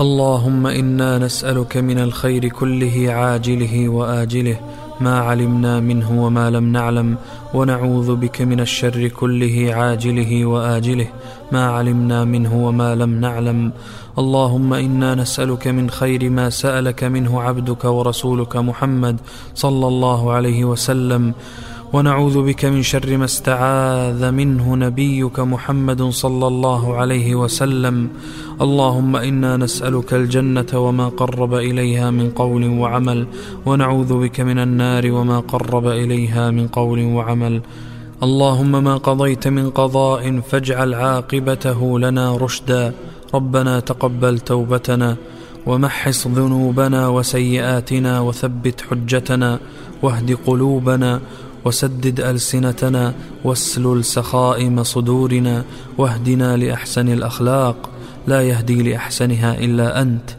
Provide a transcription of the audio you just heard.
اللهم إنا نسألك من الخير كله عاجله وآجله ما علمنا منه وما لم نعلم ونعوذ بك من الشر كله عاجله وآجله ما علمنا منه وما لم نعلم. اللهم إنا نسألك من خير ما سألك منه عبدك ورسولك محمد صلى الله عليه وسلم. ونعوذ بك من شر ما استعاذ منه نبيك محمد صلى الله عليه وسلم. اللهم إنا نسألك الجنة وما قرب إليها من قول وعمل ونعوذ بك من النار وما قرب إليها من قول وعمل. اللهم ما قضيت من قضاء فاجعل عاقبته لنا رشدا. ربنا تقبل توبتنا ومحص ذنوبنا وسيئاتنا وثبت حجتنا واهد قلوبنا وسدد ألسنتنا واسلل سخائم صدورنا واهدنا لأحسن الأخلاق لا يهدي لأحسنها إلا أنت